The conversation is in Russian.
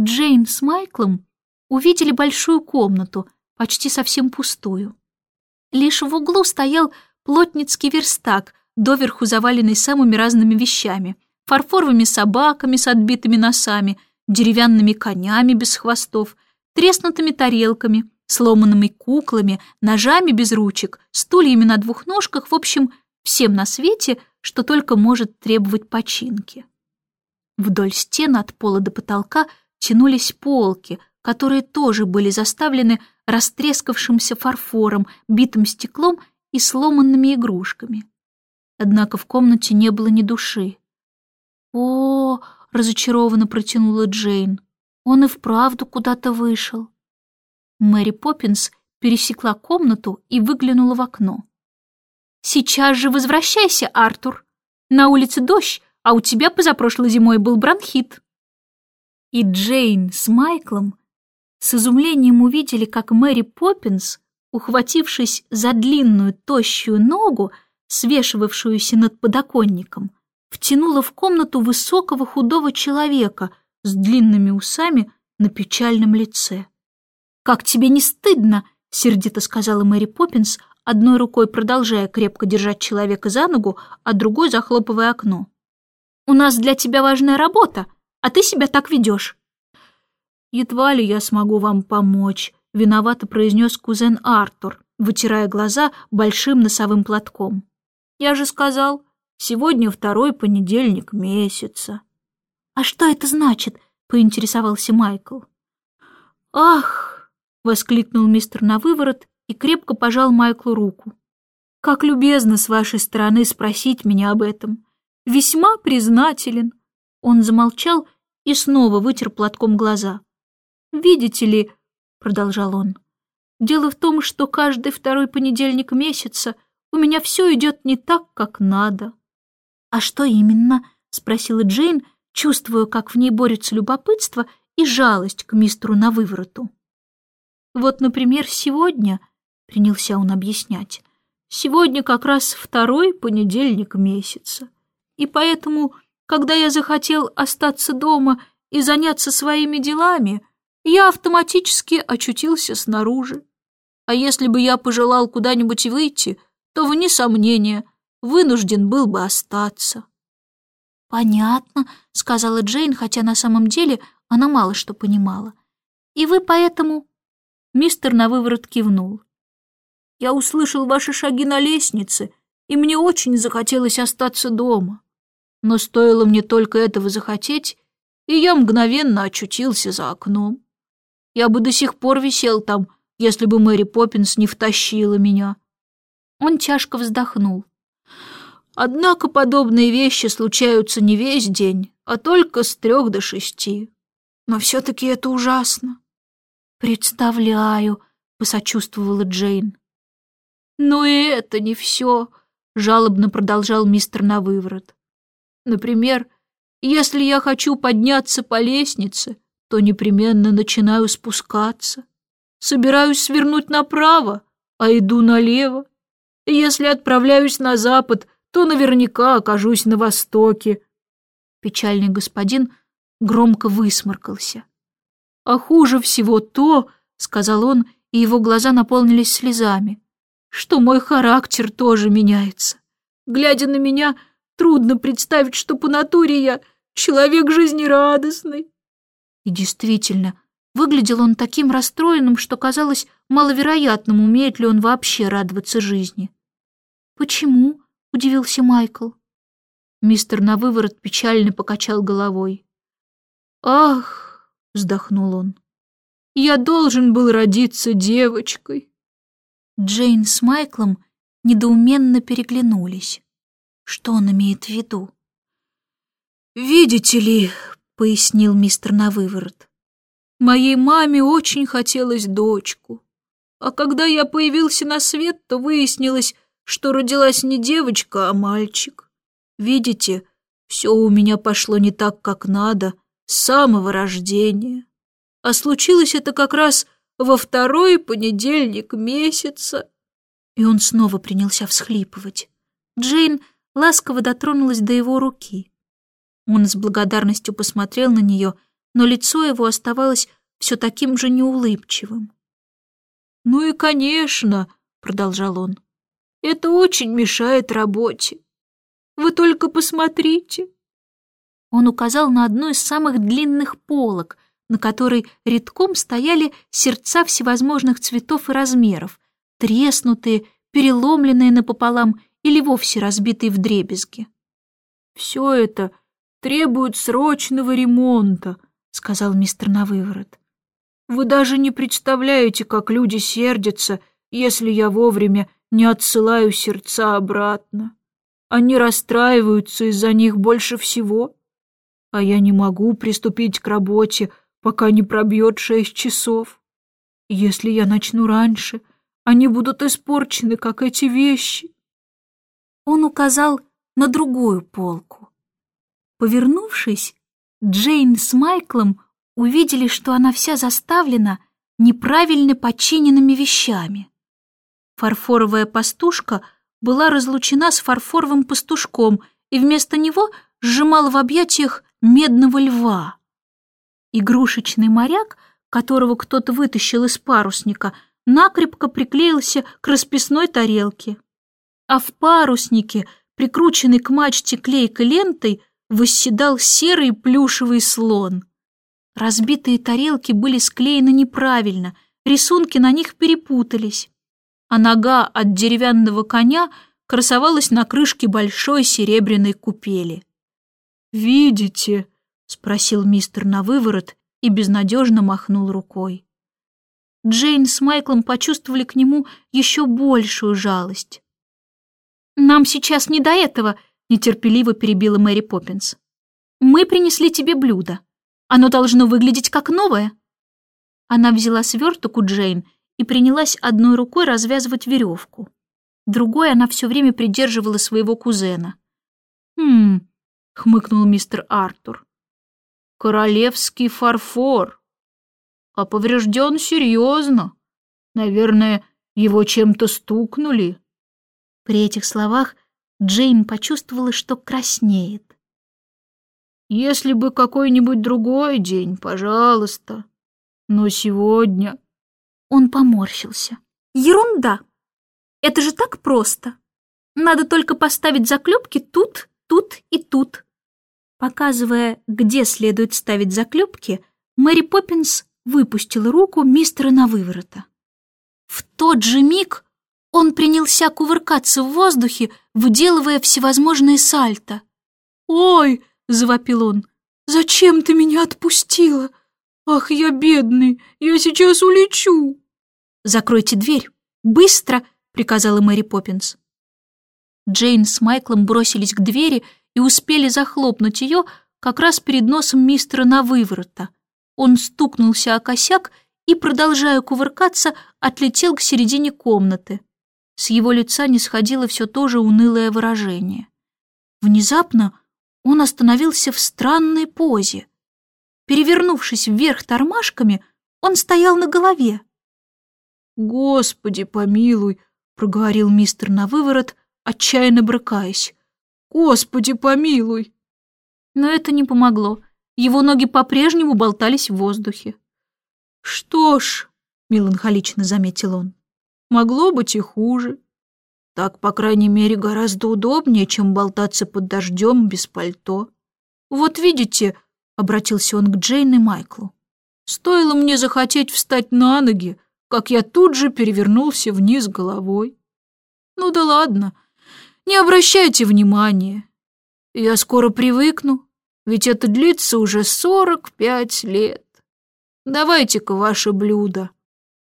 Джейн с Майклом увидели большую комнату, почти совсем пустую. Лишь в углу стоял плотницкий верстак, доверху заваленный самыми разными вещами, фарфоровыми собаками с отбитыми носами, деревянными конями без хвостов, треснутыми тарелками, сломанными куклами, ножами без ручек, стульями на двух ножках, в общем, всем на свете, что только может требовать починки. Вдоль стен от пола до потолка тянулись полки, которые тоже были заставлены растрескавшимся фарфором, битым стеклом и сломанными игрушками. Однако в комнате не было ни души. «О!» — разочарованно протянула Джейн. «Он и вправду куда-то вышел». Мэри Поппинс пересекла комнату и выглянула в окно. «Сейчас же возвращайся, Артур. На улице дождь, а у тебя позапрошлой зимой был бронхит». И Джейн с Майклом с изумлением увидели, как Мэри Поппинс, ухватившись за длинную тощую ногу, свешивавшуюся над подоконником, втянула в комнату высокого худого человека с длинными усами на печальном лице. «Как тебе не стыдно?» — сердито сказала Мэри Поппинс, одной рукой продолжая крепко держать человека за ногу, а другой захлопывая окно. «У нас для тебя важная работа, а ты себя так ведешь». «Едва ли я смогу вам помочь», — виновато произнес кузен Артур, вытирая глаза большим носовым платком. «Я же сказал, сегодня второй понедельник месяца». «А что это значит?» — поинтересовался Майкл. «Ах!» — воскликнул мистер на выворот и крепко пожал Майклу руку. «Как любезно с вашей стороны спросить меня об этом. Весьма признателен». Он замолчал и снова вытер платком глаза. «Видите ли», — продолжал он, — «дело в том, что каждый второй понедельник месяца у меня все идет не так, как надо». «А что именно?» — спросила Джейн, чувствуя, как в ней борются любопытство и жалость к мистеру на вывороту. Вот, например, сегодня, — принялся он объяснять, — сегодня как раз второй понедельник месяца. И поэтому, когда я захотел остаться дома и заняться своими делами, я автоматически очутился снаружи. А если бы я пожелал куда-нибудь выйти, то, вне сомнения, вынужден был бы остаться. «Понятно», — сказала Джейн, хотя на самом деле она мало что понимала. «И вы поэтому Мистер на выворот кивнул. «Я услышал ваши шаги на лестнице, и мне очень захотелось остаться дома. Но стоило мне только этого захотеть, и я мгновенно очутился за окном. Я бы до сих пор висел там, если бы Мэри Поппинс не втащила меня». Он тяжко вздохнул. «Однако подобные вещи случаются не весь день, а только с трех до шести. Но все-таки это ужасно. «Представляю», — посочувствовала Джейн. «Но и это не все», — жалобно продолжал мистер на выворот. «Например, если я хочу подняться по лестнице, то непременно начинаю спускаться. Собираюсь свернуть направо, а иду налево. Если отправляюсь на запад, то наверняка окажусь на востоке». Печальный господин громко высморкался. А хуже всего то, — сказал он, и его глаза наполнились слезами, — что мой характер тоже меняется. Глядя на меня, трудно представить, что по натуре я человек жизнерадостный. И действительно, выглядел он таким расстроенным, что казалось маловероятным, умеет ли он вообще радоваться жизни. «Почему?» — удивился Майкл. Мистер на выворот печально покачал головой. «Ах!» вздохнул он. Я должен был родиться девочкой. Джейн с Майклом недоуменно переглянулись. Что он имеет в виду? «Видите ли», — пояснил мистер на выворот, «моей маме очень хотелось дочку. А когда я появился на свет, то выяснилось, что родилась не девочка, а мальчик. Видите, все у меня пошло не так, как надо, с самого рождения. А случилось это как раз во второй понедельник месяца. И он снова принялся всхлипывать. Джейн ласково дотронулась до его руки. Он с благодарностью посмотрел на нее, но лицо его оставалось все таким же неулыбчивым. «Ну и, конечно», — продолжал он, — «это очень мешает работе. Вы только посмотрите». Он указал на одну из самых длинных полок, на которой редком стояли сердца всевозможных цветов и размеров, треснутые, переломленные напополам или вовсе разбитые вдребезги. «Все это требует срочного ремонта», — сказал мистер Навыворот. «Вы даже не представляете, как люди сердятся, если я вовремя не отсылаю сердца обратно. Они расстраиваются из-за них больше всего, а я не могу приступить к работе, пока не пробьет шесть часов. Если я начну раньше, они будут испорчены, как эти вещи. Он указал на другую полку. Повернувшись, Джейн с Майклом увидели, что она вся заставлена неправильно подчиненными вещами. Фарфоровая пастушка была разлучена с фарфоровым пастушком и вместо него сжимала в объятиях медного льва. Игрушечный моряк, которого кто-то вытащил из парусника, накрепко приклеился к расписной тарелке. А в паруснике, прикрученный к мачте клейкой лентой, восседал серый плюшевый слон. Разбитые тарелки были склеены неправильно, рисунки на них перепутались, а нога от деревянного коня красовалась на крышке большой серебряной купели. «Видите?» — спросил мистер на выворот и безнадежно махнул рукой. Джейн с Майклом почувствовали к нему еще большую жалость. «Нам сейчас не до этого», — нетерпеливо перебила Мэри Поппинс. «Мы принесли тебе блюдо. Оно должно выглядеть как новое». Она взяла сверток у Джейн и принялась одной рукой развязывать веревку. Другой она все время придерживала своего кузена. «Хм», — хмыкнул мистер Артур. «Королевский фарфор. А поврежден серьезно. Наверное, его чем-то стукнули». При этих словах Джейн почувствовала, что краснеет. «Если бы какой-нибудь другой день, пожалуйста. Но сегодня...» Он поморщился. «Ерунда! Это же так просто! Надо только поставить заклепки тут, тут и тут». Показывая, где следует ставить заклепки, Мэри Поппинс выпустила руку мистера на выворота. В тот же миг он принялся кувыркаться в воздухе, выделывая всевозможные сальто. «Ой!» — завопил он. «Зачем ты меня отпустила? Ах, я бедный! Я сейчас улечу!» «Закройте дверь! Быстро!» — приказала Мэри Поппинс. Джейн с Майклом бросились к двери и успели захлопнуть ее как раз перед носом мистера на выворота. Он стукнулся о косяк и, продолжая кувыркаться, отлетел к середине комнаты. С его лица не сходило все то же унылое выражение. Внезапно он остановился в странной позе. Перевернувшись вверх тормашками, он стоял на голове. «Господи, помилуй!» — проговорил мистер на выворот, отчаянно брыкаясь. «Господи, помилуй!» Но это не помогло. Его ноги по-прежнему болтались в воздухе. «Что ж», — меланхолично заметил он, Могло быть и хуже. Так, по крайней мере, гораздо удобнее, чем болтаться под дождем без пальто. Вот видите, — обратился он к Джейн и Майклу, — стоило мне захотеть встать на ноги, как я тут же перевернулся вниз головой. Ну да ладно, не обращайте внимания. Я скоро привыкну, ведь это длится уже сорок пять лет. Давайте-ка ваше блюдо.